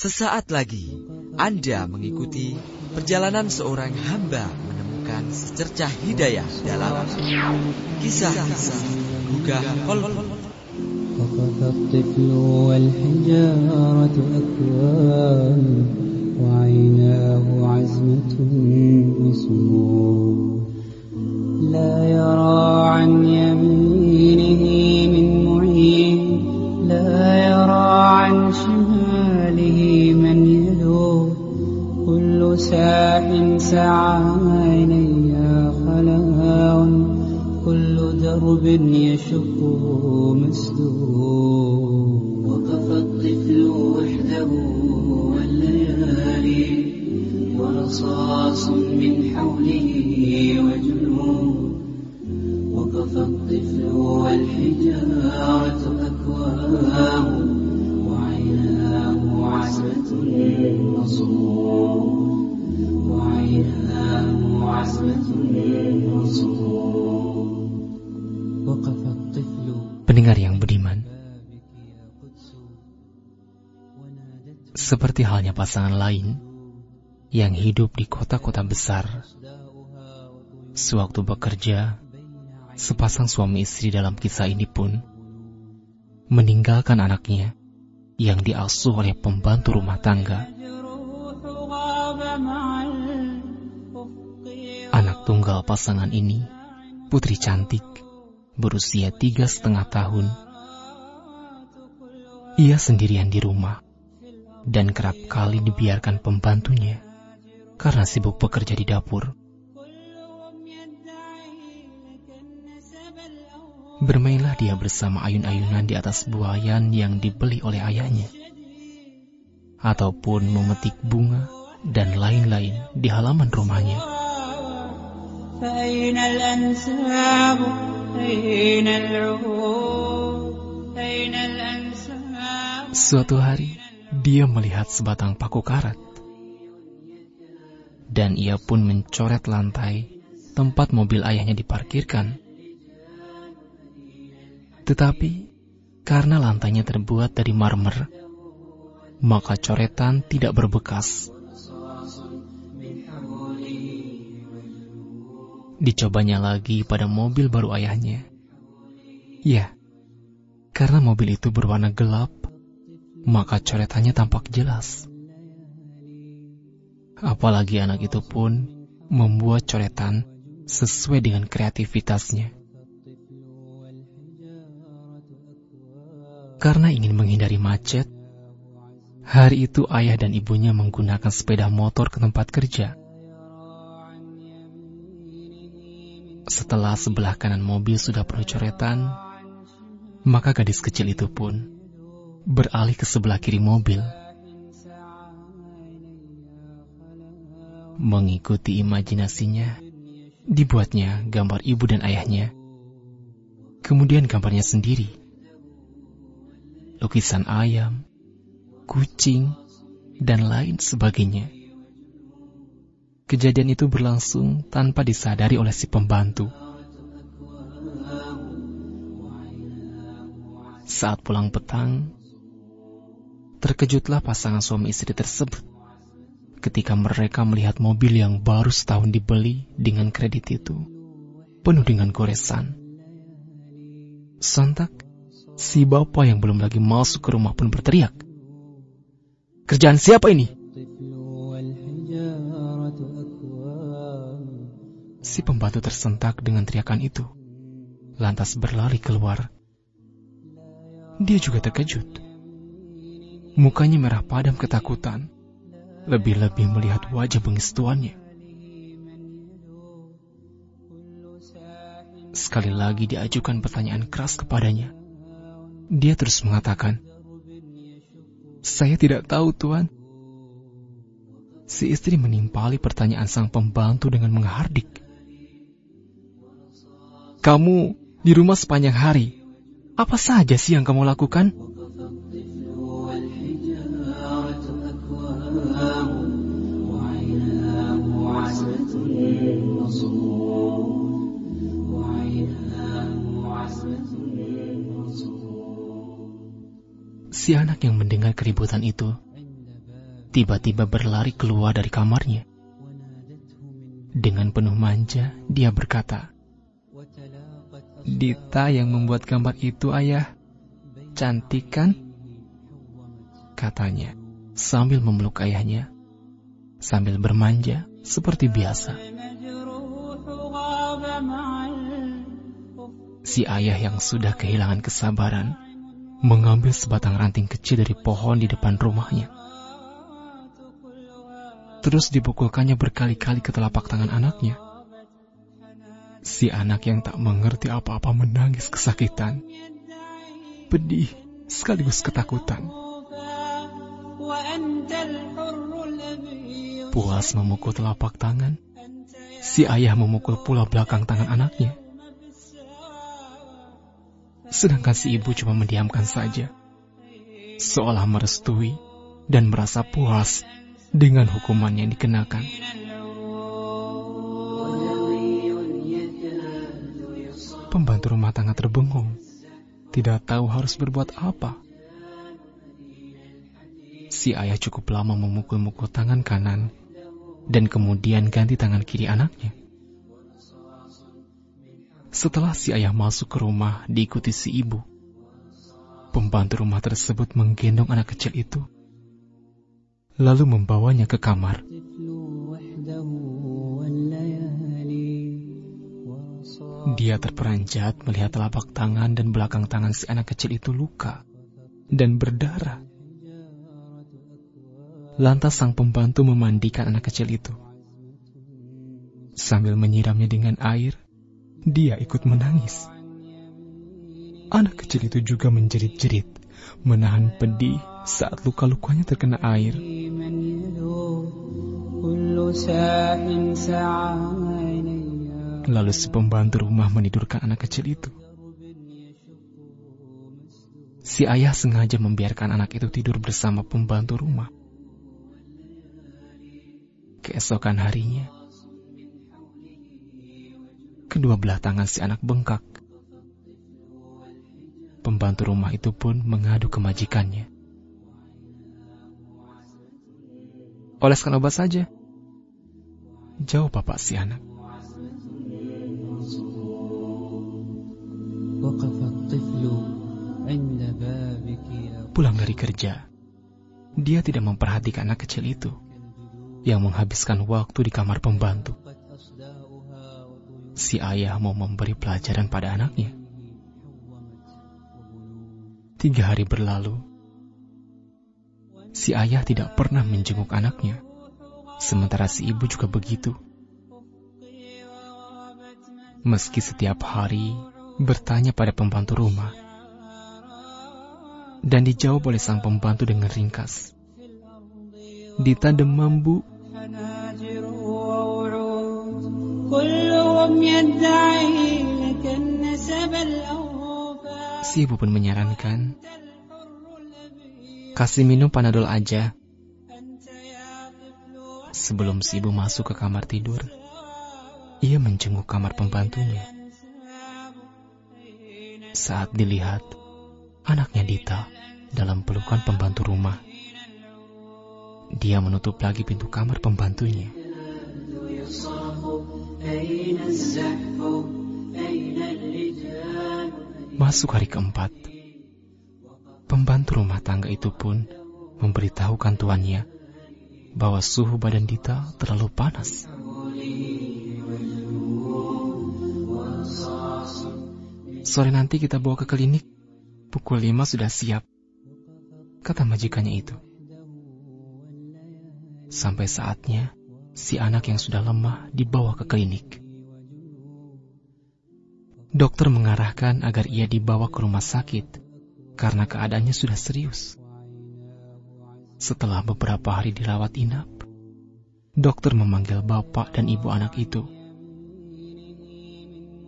Sesaat lagi Anda mengikuti perjalanan seorang hamba menemukan secercah hidayah dalam kisah-kisah Gugah Kolbu. وقف الطفل والحجارة أكوان وعيناه عزمة وصمود لا يرى عن يمينه ساح سعى إليها خلاء كل درب يشق مسدود. وقف الطفل وحده والليالي ورصاص من حوله وجنود وقف الطفل والحجارة أكوام وعيناه عزمة وصمود Pendengar yang budiman, seperti halnya pasangan lain yang hidup di kota-kota besar, sewaktu bekerja, sepasang suami istri dalam kisah ini pun meninggalkan anaknya yang diasuh oleh pembantu rumah tangga. Tunggal pasangan ini, putri cantik, berusia tiga setengah tahun. Ia sendirian di rumah dan kerap kali dibiarkan pembantunya karena sibuk bekerja di dapur. Bermainlah dia bersama ayun-ayunan di atas buayan yang dibeli oleh ayahnya. Ataupun memetik bunga dan lain-lain di halaman rumahnya. فأين الأنساب أين العهود أين الأنساب Suatu hari, dia melihat sebatang paku karat. Dan ia pun mencoret lantai tempat mobil ayahnya diparkirkan. Tetapi, karena lantainya terbuat dari marmer, maka coretan tidak berbekas. Dicobanya lagi pada mobil baru ayahnya. Ya, karena mobil itu berwarna gelap, maka coretannya tampak jelas. Apalagi anak itu pun membuat coretan sesuai dengan kreativitasnya. Karena ingin menghindari macet, hari itu ayah dan ibunya menggunakan sepeda motor ke tempat kerja. Setelah sebelah kanan mobil sudah penuh coretan, maka gadis kecil itu pun beralih ke sebelah kiri mobil. Mengikuti imajinasinya, dibuatnya gambar ibu dan ayahnya. Kemudian gambarnya sendiri. Lukisan ayam, kucing, dan lain sebagainya. Kejadian itu berlangsung tanpa disadari oleh si pembantu. Saat pulang petang, terkejutlah pasangan suami istri tersebut ketika mereka melihat mobil yang baru setahun dibeli dengan kredit itu penuh dengan goresan. Sontak, si bapak yang belum lagi masuk ke rumah pun berteriak. Kerjaan siapa ini? Si pembantu tersentak dengan teriakan itu, lantas berlari keluar. Dia juga terkejut. Mukanya merah padam ketakutan, lebih-lebih melihat wajah bengis tuannya. Sekali lagi diajukan pertanyaan keras kepadanya. Dia terus mengatakan, Saya tidak tahu, Tuan. Si istri menimpali pertanyaan sang pembantu dengan menghardik. Kamu di rumah sepanjang hari. Apa saja sih yang kamu lakukan? Si anak yang mendengar keributan itu tiba-tiba berlari keluar dari kamarnya. Dengan penuh manja, dia berkata, Dita yang membuat gambar itu ayah, cantik kan? Katanya, sambil memeluk ayahnya, sambil bermanja seperti biasa. Si ayah yang sudah kehilangan kesabaran mengambil sebatang ranting kecil dari pohon di depan rumahnya. Terus dipukulkannya berkali-kali ke telapak tangan anaknya. Si anak yang tak mengerti apa-apa menangis kesakitan, pedih, sekaligus ketakutan. Puas memukul telapak tangan, si ayah memukul pula belakang tangan anaknya. Sedangkan si ibu cuma mendiamkan saja, seolah merestui dan merasa puas dengan hukuman yang dikenakan. Pembantu rumah tangga terbengong, tidak tahu harus berbuat apa. Si ayah cukup lama memukul-mukul tangan kanan dan kemudian ganti tangan kiri anaknya. Setelah si ayah masuk ke rumah diikuti si ibu, pembantu rumah tersebut menggendong anak kecil itu, lalu membawanya ke kamar. Dia terperanjat melihat telapak tangan dan belakang tangan si anak kecil itu luka dan berdarah. Lantas sang pembantu memandikan anak kecil itu. Sambil menyiramnya dengan air, dia ikut menangis. Anak kecil itu juga menjerit-jerit, menahan pedih saat luka-lukanya terkena air. Lalu si pembantu rumah menidurkan anak kecil itu. Si ayah sengaja membiarkan anak itu tidur bersama pembantu rumah. Keesokan harinya, kedua belah tangan si anak bengkak. Pembantu rumah itu pun mengadu ke majikannya. Oleskan obat saja. Jauh bapak si anak. Pulang dari kerja, dia tidak memperhatikan anak kecil itu yang menghabiskan waktu di kamar pembantu si ayah mau memberi pelajaran pada anaknya. Tiga hari berlalu, si ayah tidak pernah menjenguk anaknya, sementara si ibu juga begitu. Meski setiap hari bertanya pada pembantu rumah, dan dijawab oleh sang pembantu dengan ringkas. Dita demam bu, Si ibu pun menyarankan, kasih minum panadol aja. Sebelum si ibu masuk ke kamar tidur, ia menjenguk kamar pembantunya. Saat dilihat, anaknya Dita dalam pelukan pembantu rumah. Dia menutup lagi pintu kamar pembantunya. Masuk hari keempat, pembantu rumah tangga itu pun memberitahukan tuannya bahwa suhu badan Dita terlalu panas. Sore nanti kita bawa ke klinik. Pukul lima sudah siap. Kata majikannya itu. Sampai saatnya, si anak yang sudah lemah dibawa ke klinik. Dokter mengarahkan agar ia dibawa ke rumah sakit karena keadaannya sudah serius. Setelah beberapa hari dirawat inap, dokter memanggil bapak dan ibu anak itu.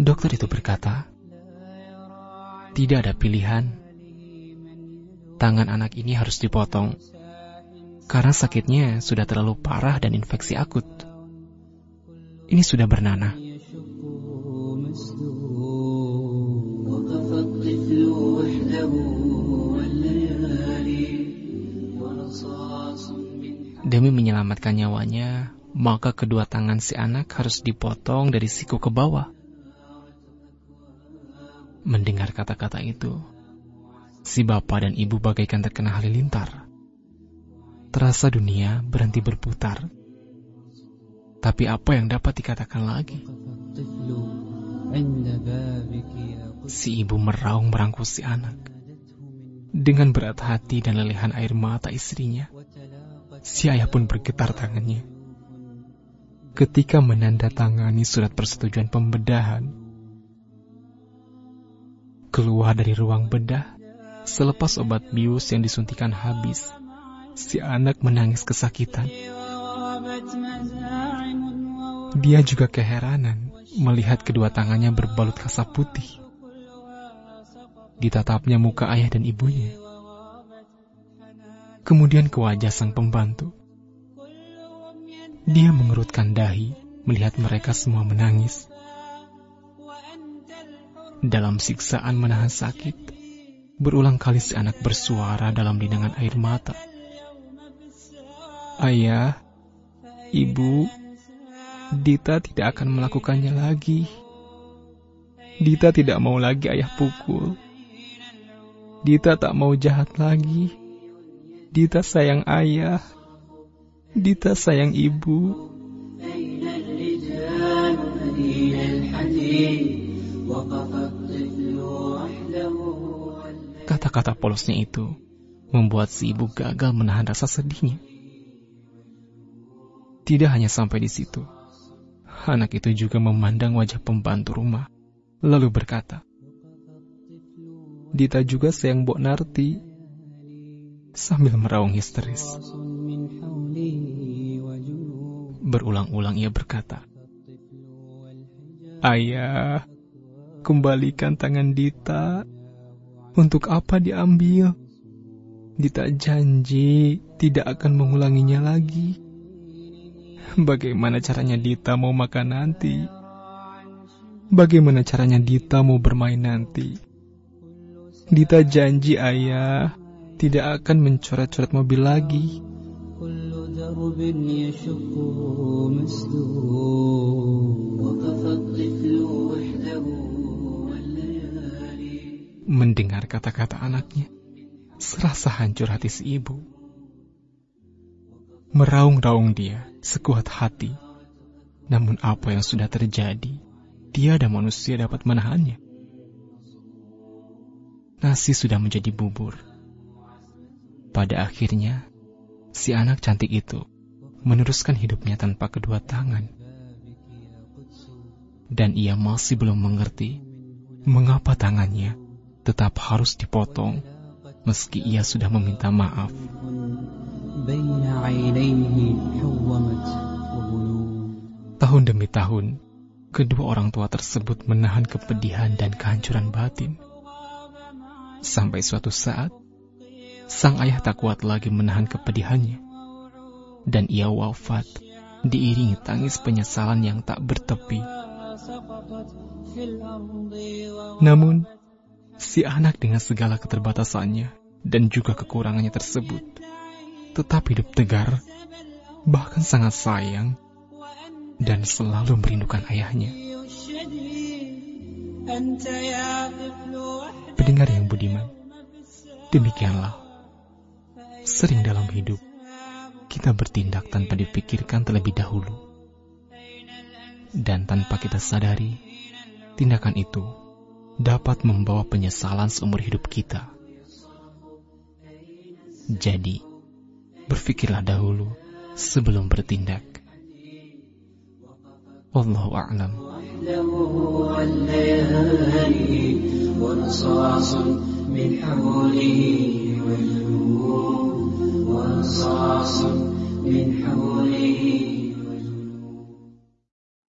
Dokter itu berkata, "Tidak ada pilihan. Tangan anak ini harus dipotong karena sakitnya sudah terlalu parah dan infeksi akut. Ini sudah bernanah. Demi menyelamatkan nyawanya, maka kedua tangan si anak harus dipotong dari siku ke bawah. Mendengar kata-kata itu, si bapak dan ibu bagaikan terkena halilintar. Terasa dunia berhenti berputar. Tapi apa yang dapat dikatakan lagi? Si ibu meraung merangkul si anak. Dengan berat hati dan lelehan air mata istrinya, si ayah pun bergetar tangannya. Ketika menandatangani surat persetujuan pembedahan, Keluar dari ruang bedah, selepas obat bius yang disuntikan habis, si anak menangis kesakitan. Dia juga keheranan melihat kedua tangannya berbalut kasa putih. Ditatapnya muka ayah dan ibunya. Kemudian ke wajah sang pembantu. Dia mengerutkan dahi melihat mereka semua menangis Dalam siksaan menahan sakit, berulang kali si anak bersuara dalam linangan air mata. Ayah, ibu, Dita tidak akan melakukannya lagi. Dita tidak mau lagi ayah pukul. Dita tak mau jahat lagi. Dita sayang ayah. Dita sayang ibu. أين الرجال أين الحديد وقف Kata-kata polosnya itu membuat si ibu gagal menahan rasa sedihnya. Tidak hanya sampai di situ, anak itu juga memandang wajah pembantu rumah, lalu berkata, Dita juga sayang Bok Narti, sambil meraung histeris. Berulang-ulang ia berkata, Ayah, kembalikan tangan Dita Untuk apa diambil? Dita janji tidak akan mengulanginya lagi. Bagaimana caranya Dita mau makan nanti? Bagaimana caranya Dita mau bermain nanti? Dita janji ayah tidak akan mencoret-coret mobil lagi. كل درب يشقه مسدود وقف الطفل Mendengar kata-kata anaknya, serasa hancur hati si ibu. Meraung-raung dia sekuat hati. Namun apa yang sudah terjadi, tiada manusia dapat menahannya. Nasi sudah menjadi bubur. Pada akhirnya, si anak cantik itu meneruskan hidupnya tanpa kedua tangan. Dan ia masih belum mengerti mengapa tangannya tetap harus dipotong meski ia sudah meminta maaf. Tahun demi tahun, kedua orang tua tersebut menahan kepedihan dan kehancuran batin. Sampai suatu saat, sang ayah tak kuat lagi menahan kepedihannya, dan ia wafat diiringi tangis penyesalan yang tak bertepi. Namun, si anak dengan segala keterbatasannya dan juga kekurangannya tersebut. Tetap hidup tegar, bahkan sangat sayang dan selalu merindukan ayahnya. Pendengar yang budiman, demikianlah. Sering dalam hidup kita bertindak tanpa dipikirkan terlebih dahulu, dan tanpa kita sadari, tindakan itu dapat membawa penyesalan seumur hidup kita. Jadi, berpikirlah dahulu sebelum bertindak. Wallahu a'lam. له والليالي ورصاص من حوله وجنوب ورصاص من حوله